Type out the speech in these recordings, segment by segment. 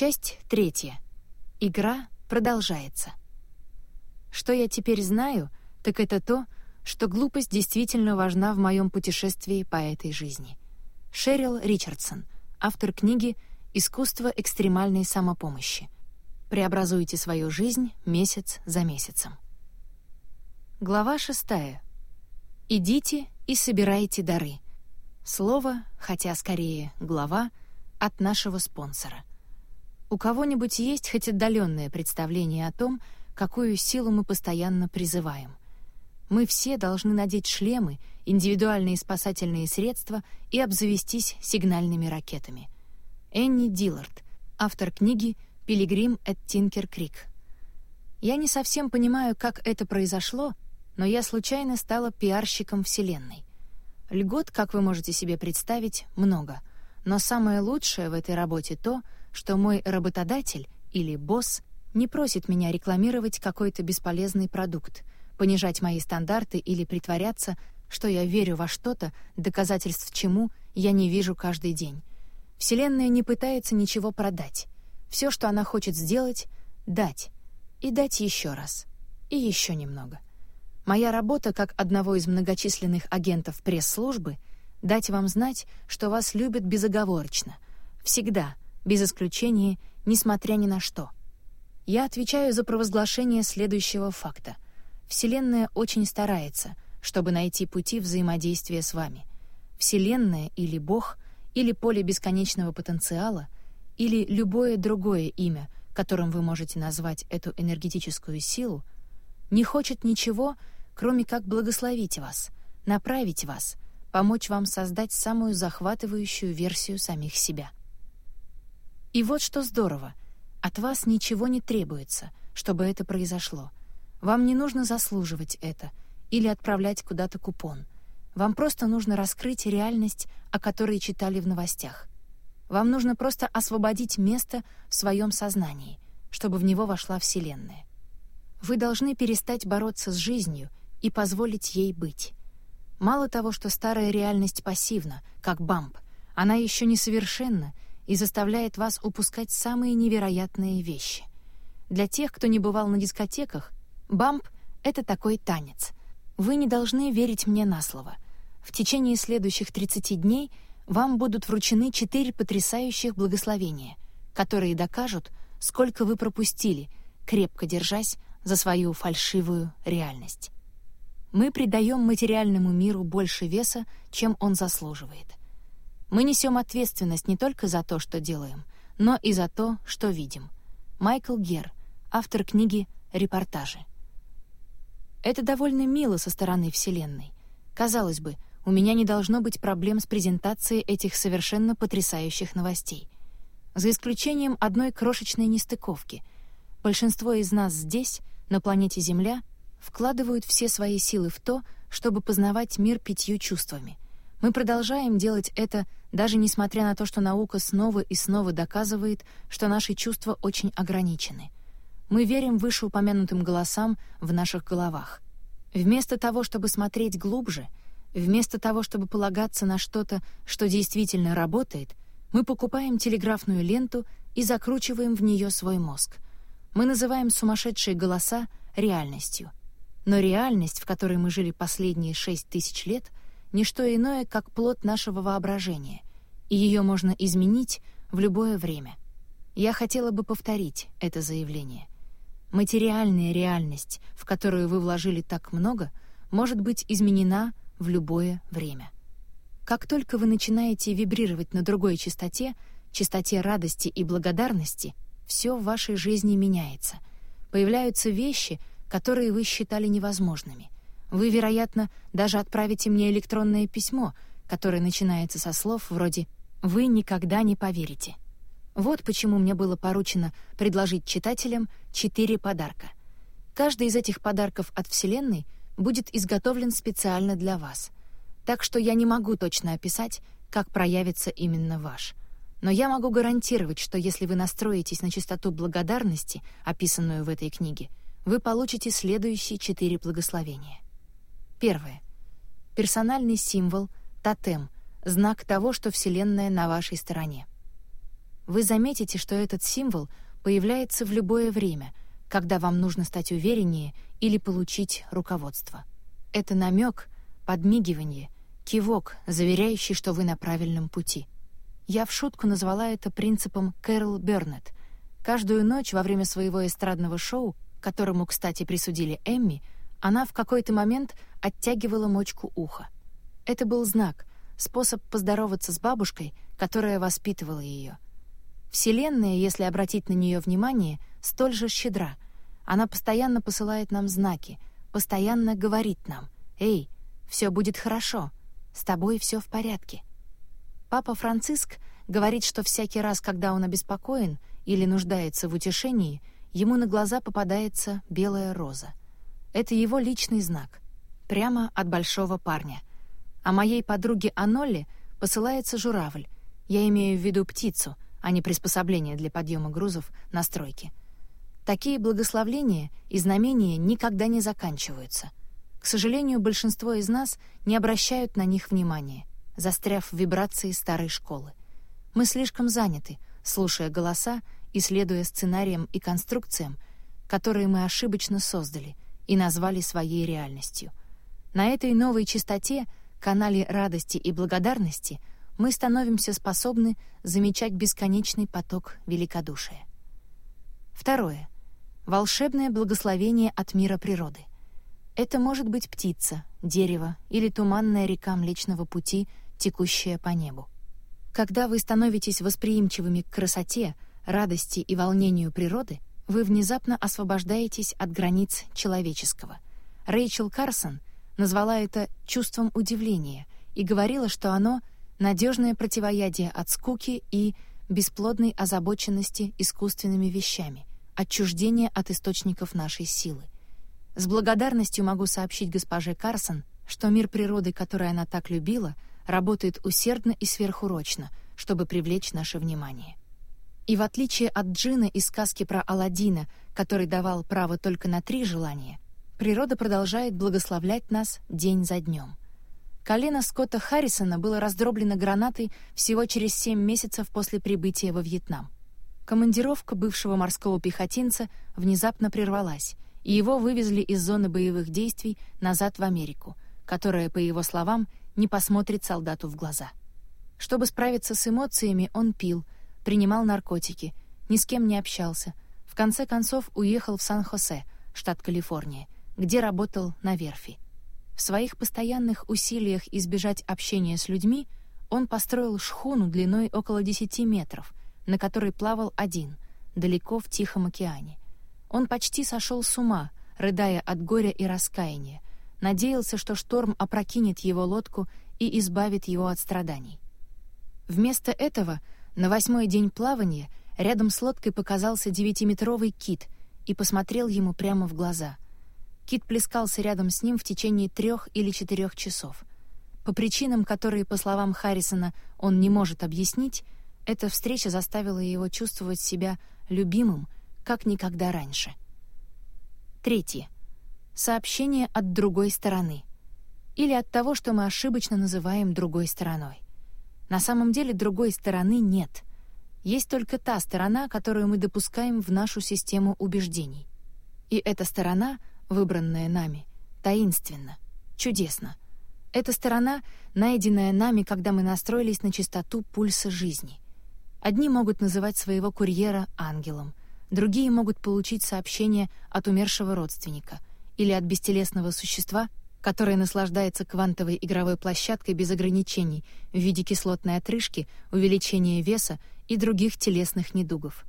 Часть третья. Игра продолжается. Что я теперь знаю, так это то, что глупость действительно важна в моем путешествии по этой жизни. Шерил Ричардсон, автор книги «Искусство экстремальной самопомощи». Преобразуйте свою жизнь месяц за месяцем. Глава шестая. Идите и собирайте дары. Слово, хотя скорее глава, от нашего спонсора. У кого-нибудь есть хоть отдаленное представление о том, какую силу мы постоянно призываем? Мы все должны надеть шлемы, индивидуальные спасательные средства и обзавестись сигнальными ракетами. Энни Диллард, автор книги «Пилигрим от Тинкер-Крик». Я не совсем понимаю, как это произошло, но я случайно стала пиарщиком Вселенной. Льгот, как вы можете себе представить, много. Но самое лучшее в этой работе то — что мой работодатель или босс не просит меня рекламировать какой-то бесполезный продукт, понижать мои стандарты или притворяться, что я верю во что-то, доказательств чему я не вижу каждый день. Вселенная не пытается ничего продать. Все, что она хочет сделать — дать. И дать еще раз. И еще немного. Моя работа как одного из многочисленных агентов пресс-службы — дать вам знать, что вас любят безоговорочно. Всегда — без исключения, несмотря ни на что. Я отвечаю за провозглашение следующего факта. Вселенная очень старается, чтобы найти пути взаимодействия с вами. Вселенная или Бог, или поле бесконечного потенциала, или любое другое имя, которым вы можете назвать эту энергетическую силу, не хочет ничего, кроме как благословить вас, направить вас, помочь вам создать самую захватывающую версию самих себя. И вот что здорово. От вас ничего не требуется, чтобы это произошло. Вам не нужно заслуживать это или отправлять куда-то купон. Вам просто нужно раскрыть реальность, о которой читали в новостях. Вам нужно просто освободить место в своем сознании, чтобы в него вошла Вселенная. Вы должны перестать бороться с жизнью и позволить ей быть. Мало того, что старая реальность пассивна, как бамп, она еще несовершенна — и заставляет вас упускать самые невероятные вещи. Для тех, кто не бывал на дискотеках, бамп — это такой танец. Вы не должны верить мне на слово. В течение следующих 30 дней вам будут вручены четыре потрясающих благословения, которые докажут, сколько вы пропустили, крепко держась за свою фальшивую реальность. Мы придаем материальному миру больше веса, чем он заслуживает. Мы несем ответственность не только за то, что делаем, но и за то, что видим. Майкл Гер, автор книги «Репортажи». Это довольно мило со стороны Вселенной. Казалось бы, у меня не должно быть проблем с презентацией этих совершенно потрясающих новостей. За исключением одной крошечной нестыковки. Большинство из нас здесь, на планете Земля, вкладывают все свои силы в то, чтобы познавать мир пятью чувствами. Мы продолжаем делать это даже несмотря на то, что наука снова и снова доказывает, что наши чувства очень ограничены. Мы верим вышеупомянутым голосам в наших головах. Вместо того, чтобы смотреть глубже, вместо того, чтобы полагаться на что-то, что действительно работает, мы покупаем телеграфную ленту и закручиваем в нее свой мозг. Мы называем сумасшедшие голоса реальностью. Но реальность, в которой мы жили последние шесть тысяч лет — не что иное, как плод нашего воображения, и ее можно изменить в любое время. Я хотела бы повторить это заявление. Материальная реальность, в которую вы вложили так много, может быть изменена в любое время. Как только вы начинаете вибрировать на другой частоте, частоте радости и благодарности, все в вашей жизни меняется. Появляются вещи, которые вы считали невозможными — вы, вероятно, даже отправите мне электронное письмо, которое начинается со слов вроде «Вы никогда не поверите». Вот почему мне было поручено предложить читателям четыре подарка. Каждый из этих подарков от Вселенной будет изготовлен специально для вас. Так что я не могу точно описать, как проявится именно ваш. Но я могу гарантировать, что если вы настроитесь на частоту благодарности, описанную в этой книге, вы получите следующие четыре благословения. Первое. Персональный символ, тотем, знак того, что Вселенная на вашей стороне. вы заметите, что этот символ появляется в любое время, когда вам нужно стать увереннее или получить руководство. Это намек, подмигивание, кивок, заверяющий, что вы на правильном пути. Я в шутку назвала это принципом Кэрол Бернетт. Каждую ночь во время своего эстрадного шоу, которому, кстати, присудили Эмми, она в какой-то момент оттягивала мочку уха. Это был знак, способ поздороваться с бабушкой, которая воспитывала ее. Вселенная, если обратить на нее внимание, столь же щедра. Она постоянно посылает нам знаки, постоянно говорит нам «Эй, все будет хорошо, с тобой все в порядке». Папа Франциск говорит, что всякий раз, когда он обеспокоен или нуждается в утешении, ему на глаза попадается белая роза. Это его личный знак, прямо от большого парня. А моей подруге Анолле посылается журавль. Я имею в виду птицу, а не приспособление для подъема грузов на стройке. Такие благословления и знамения никогда не заканчиваются. К сожалению, большинство из нас не обращают на них внимания, застряв в вибрации старой школы. Мы слишком заняты, слушая голоса и следуя сценариям и конструкциям, которые мы ошибочно создали и назвали своей реальностью. На этой новой частоте, канале радости и благодарности, мы становимся способны замечать бесконечный поток великодушия. Второе. Волшебное благословение от мира природы. Это может быть птица, дерево или туманная река Млечного Пути, текущая по небу. Когда вы становитесь восприимчивыми к красоте, радости и волнению природы, вы внезапно освобождаетесь от границ человеческого. Рэйчел Карсон назвала это чувством удивления и говорила, что оно — надежное противоядие от скуки и бесплодной озабоченности искусственными вещами, отчуждение от источников нашей силы. С благодарностью могу сообщить госпоже Карсон, что мир природы, который она так любила — работает усердно и сверхурочно, чтобы привлечь наше внимание. И в отличие от джина из сказки про Аладдина, который давал право только на три желания, природа продолжает благословлять нас день за днем. Колено Скотта Харрисона было раздроблено гранатой всего через семь месяцев после прибытия во Вьетнам. Командировка бывшего морского пехотинца внезапно прервалась, и его вывезли из зоны боевых действий назад в Америку, которая, по его словам, не посмотрит солдату в глаза. Чтобы справиться с эмоциями, он пил, принимал наркотики, ни с кем не общался. В конце концов уехал в Сан-Хосе, штат Калифорния, где работал на верфи. В своих постоянных усилиях избежать общения с людьми он построил шхуну длиной около 10 метров, на которой плавал один, далеко в Тихом океане. Он почти сошел с ума, рыдая от горя и раскаяния, надеялся, что шторм опрокинет его лодку и избавит его от страданий. Вместо этого на восьмой день плавания рядом с лодкой показался девятиметровый кит и посмотрел ему прямо в глаза. Кит плескался рядом с ним в течение трех или четырех часов. По причинам, которые, по словам Харрисона, он не может объяснить, эта встреча заставила его чувствовать себя любимым, как никогда раньше. Третье сообщение от другой стороны или от того, что мы ошибочно называем другой стороной. На самом деле другой стороны нет. Есть только та сторона, которую мы допускаем в нашу систему убеждений. И эта сторона, выбранная нами, таинственна, чудесна. Эта сторона, найденная нами, когда мы настроились на частоту пульса жизни. Одни могут называть своего курьера ангелом, другие могут получить сообщение от умершего родственника — или от бестелесного существа, которое наслаждается квантовой игровой площадкой без ограничений в виде кислотной отрыжки, увеличения веса и других телесных недугов.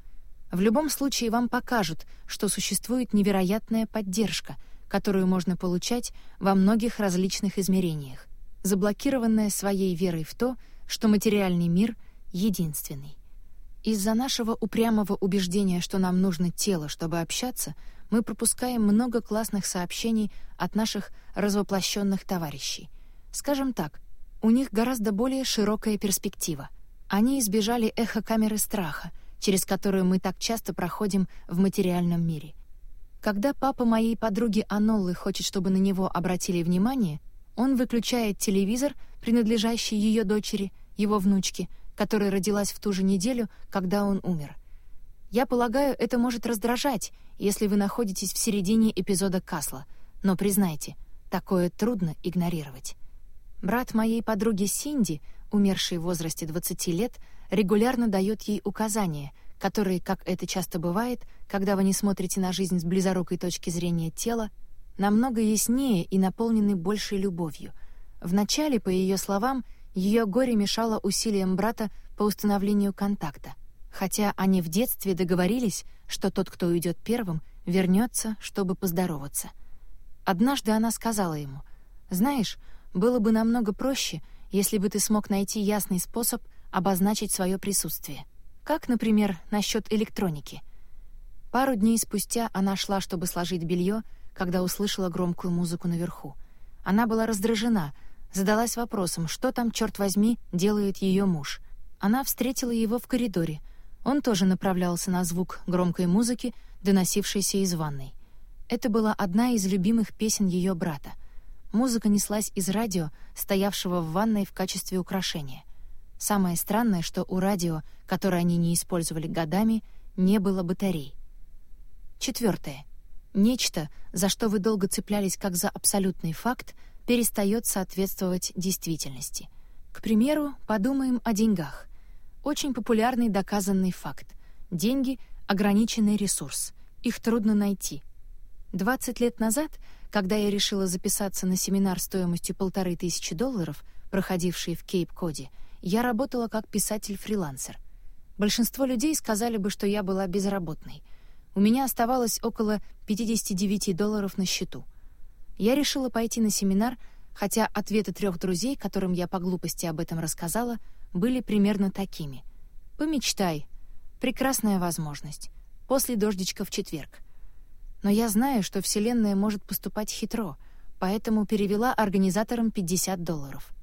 В любом случае вам покажут, что существует невероятная поддержка, которую можно получать во многих различных измерениях, заблокированная своей верой в то, что материальный мир единственный. Из-за нашего упрямого убеждения, что нам нужно тело, чтобы общаться, мы пропускаем много классных сообщений от наших развоплощенных товарищей. Скажем так, у них гораздо более широкая перспектива. Они избежали эхо-камеры страха, через которую мы так часто проходим в материальном мире. Когда папа моей подруги Аноллы хочет, чтобы на него обратили внимание, он выключает телевизор, принадлежащий ее дочери, его внучке, которая родилась в ту же неделю, когда он умер. Я полагаю, это может раздражать, если вы находитесь в середине эпизода Касла, но признайте, такое трудно игнорировать. Брат моей подруги Синди, умерший в возрасте 20 лет, регулярно дает ей указания, которые, как это часто бывает, когда вы не смотрите на жизнь с близорукой точки зрения тела, намного яснее и наполнены большей любовью. Вначале, по ее словам, ее горе мешало усилиям брата по установлению контакта, хотя они в детстве договорились, что тот, кто уйдет первым, вернется, чтобы поздороваться. Однажды она сказала ему, «Знаешь, было бы намного проще, если бы ты смог найти ясный способ обозначить свое присутствие. Как, например, насчет электроники. Пару дней спустя она шла, чтобы сложить белье, когда услышала громкую музыку наверху. Она была раздражена, задалась вопросом, что там, черт возьми, делает ее муж. Она встретила его в коридоре. Он тоже направлялся на звук громкой музыки, доносившейся из ванной. Это была одна из любимых песен ее брата. Музыка неслась из радио, стоявшего в ванной в качестве украшения. Самое странное, что у радио, которое они не использовали годами, не было батарей. Четвертое. Нечто, за что вы долго цеплялись как за абсолютный факт, перестает соответствовать действительности. К примеру, подумаем о деньгах. Очень популярный доказанный факт. Деньги — ограниченный ресурс. Их трудно найти. 20 лет назад, когда я решила записаться на семинар стоимостью полторы тысячи долларов, проходивший в Кейп-Коде, я работала как писатель-фрилансер. Большинство людей сказали бы, что я была безработной. У меня оставалось около 59 долларов на счету. Я решила пойти на семинар, хотя ответы трех друзей, которым я по глупости об этом рассказала, были примерно такими. «Помечтай. Прекрасная возможность. После дождичка в четверг». Но я знаю, что Вселенная может поступать хитро, поэтому перевела организаторам 50 долларов.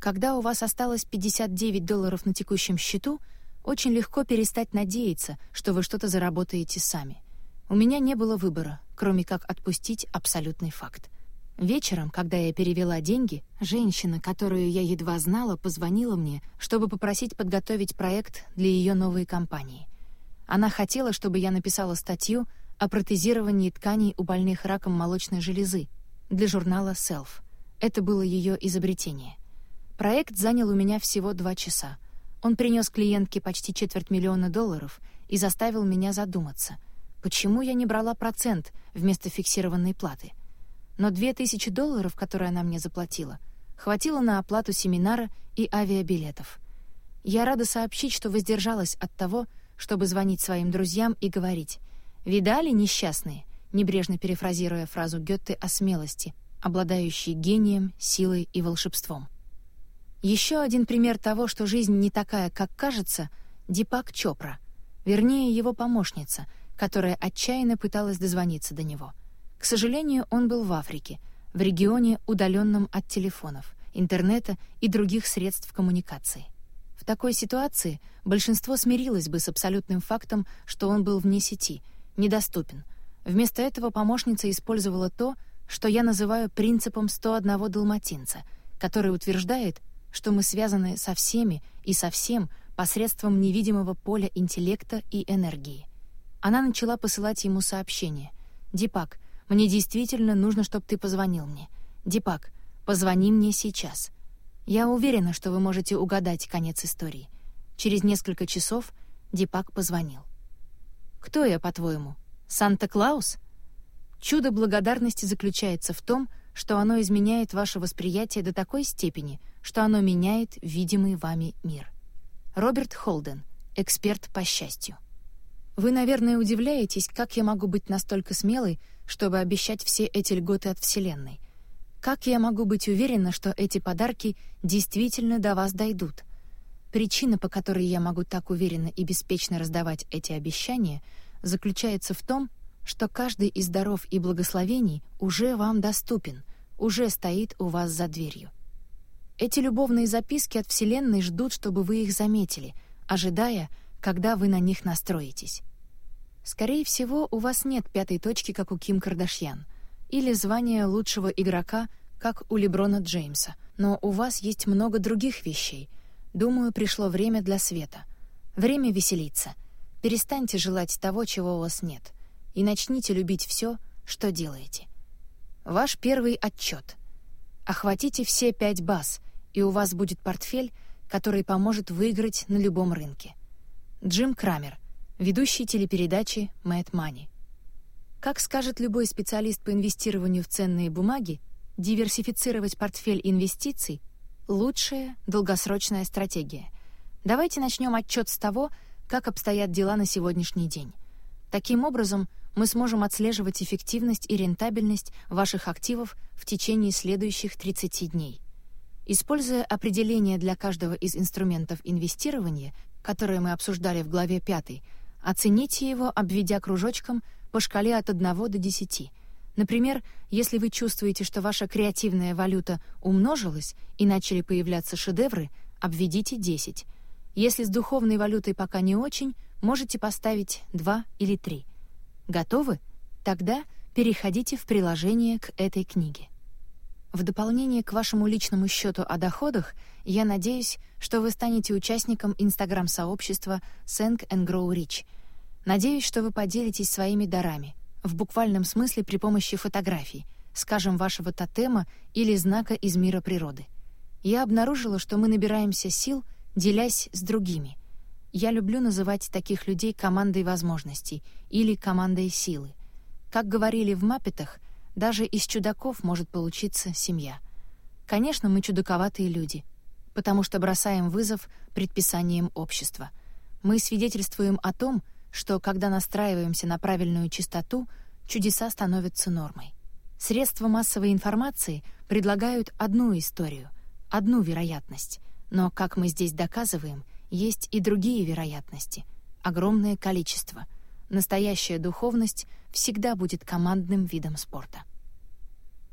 Когда у вас осталось 59 долларов на текущем счету, очень легко перестать надеяться, что вы что-то заработаете сами. У меня не было выбора, кроме как отпустить абсолютный факт. Вечером, когда я перевела деньги, женщина, которую я едва знала, позвонила мне, чтобы попросить подготовить проект для ее новой компании. Она хотела, чтобы я написала статью о протезировании тканей у больных раком молочной железы для журнала Self. Это было ее изобретение — Проект занял у меня всего два часа. Он принес клиентке почти четверть миллиона долларов и заставил меня задуматься, почему я не брала процент вместо фиксированной платы. Но две тысячи долларов, которые она мне заплатила, хватило на оплату семинара и авиабилетов. Я рада сообщить, что воздержалась от того, чтобы звонить своим друзьям и говорить «Видали, несчастные?» небрежно перефразируя фразу Гёте о смелости, обладающей гением, силой и волшебством. Еще один пример того, что жизнь не такая, как кажется, Дипак Чопра, вернее, его помощница, которая отчаянно пыталась дозвониться до него. К сожалению, он был в Африке, в регионе, удаленном от телефонов, интернета и других средств коммуникации. В такой ситуации большинство смирилось бы с абсолютным фактом, что он был вне сети, недоступен. Вместо этого помощница использовала то, что я называю принципом 101 далматинца, который утверждает, что мы связаны со всеми и со всем посредством невидимого поля интеллекта и энергии. Она начала посылать ему сообщения. «Дипак, мне действительно нужно, чтобы ты позвонил мне. Дипак, позвони мне сейчас. Я уверена, что вы можете угадать конец истории». Через несколько часов Дипак позвонил. «Кто я, по-твоему? Санта-Клаус?» Чудо благодарности заключается в том, что оно изменяет ваше восприятие до такой степени, что оно меняет видимый вами мир. Роберт Холден, эксперт по счастью. Вы, наверное, удивляетесь, как я могу быть настолько смелой, чтобы обещать все эти льготы от Вселенной. Как я могу быть уверена, что эти подарки действительно до вас дойдут? Причина, по которой я могу так уверенно и беспечно раздавать эти обещания, заключается в том, что каждый из даров и благословений уже вам доступен, уже стоит у вас за дверью. Эти любовные записки от Вселенной ждут, чтобы вы их заметили, ожидая, когда вы на них настроитесь. Скорее всего, у вас нет пятой точки, как у Ким Кардашьян, или звания лучшего игрока, как у Леброна Джеймса, но у вас есть много других вещей. думаю, пришло время для света. Время веселиться. Перестаньте желать того, чего у вас нет, и начните любить все, что делаете. Ваш первый отчет. Охватите все пять баз, и у вас будет портфель, который поможет выиграть на любом рынке. Джим Крамер, ведущий телепередачи «Мэтт Мани». Как скажет любой специалист по инвестированию в ценные бумаги, диверсифицировать портфель инвестиций — лучшая долгосрочная стратегия. Давайте начнем отчет с того, как обстоят дела на сегодняшний день. Таким образом, мы сможем отслеживать эффективность и рентабельность ваших активов в течение следующих 30 дней. Используя определение для каждого из инструментов инвестирования, которые мы обсуждали в главе 5, оцените его, обведя кружочком по шкале от 1 до 10. Например, если вы чувствуете, что ваша креативная валюта умножилась и начали появляться шедевры, обведите 10. Если с духовной валютой пока не очень, можете поставить 2 или 3. Готовы? Тогда переходите в приложение к этой книге. В дополнение к вашему личному счету о доходах, я надеюсь, что вы станете участником инстаграм-сообщества Think and Grow Rich — Надеюсь, что вы поделитесь своими дарами, в буквальном смысле при помощи фотографий, скажем, вашего тотема или знака из мира природы. Я обнаружила, что мы набираемся сил, делясь с другими. Я люблю называть таких людей командой возможностей или командой силы. Как говорили в «Маппетах», даже из чудаков может получиться семья. Конечно, мы чудаковатые люди, потому что бросаем вызов предписаниям общества. Мы свидетельствуем о том, что, когда настраиваемся на правильную частоту, чудеса становятся нормой. Средства массовой информации предлагают одну историю, одну вероятность, но, как мы здесь доказываем, есть и другие вероятности, огромное количество. Настоящая духовность всегда будет командным видом спорта.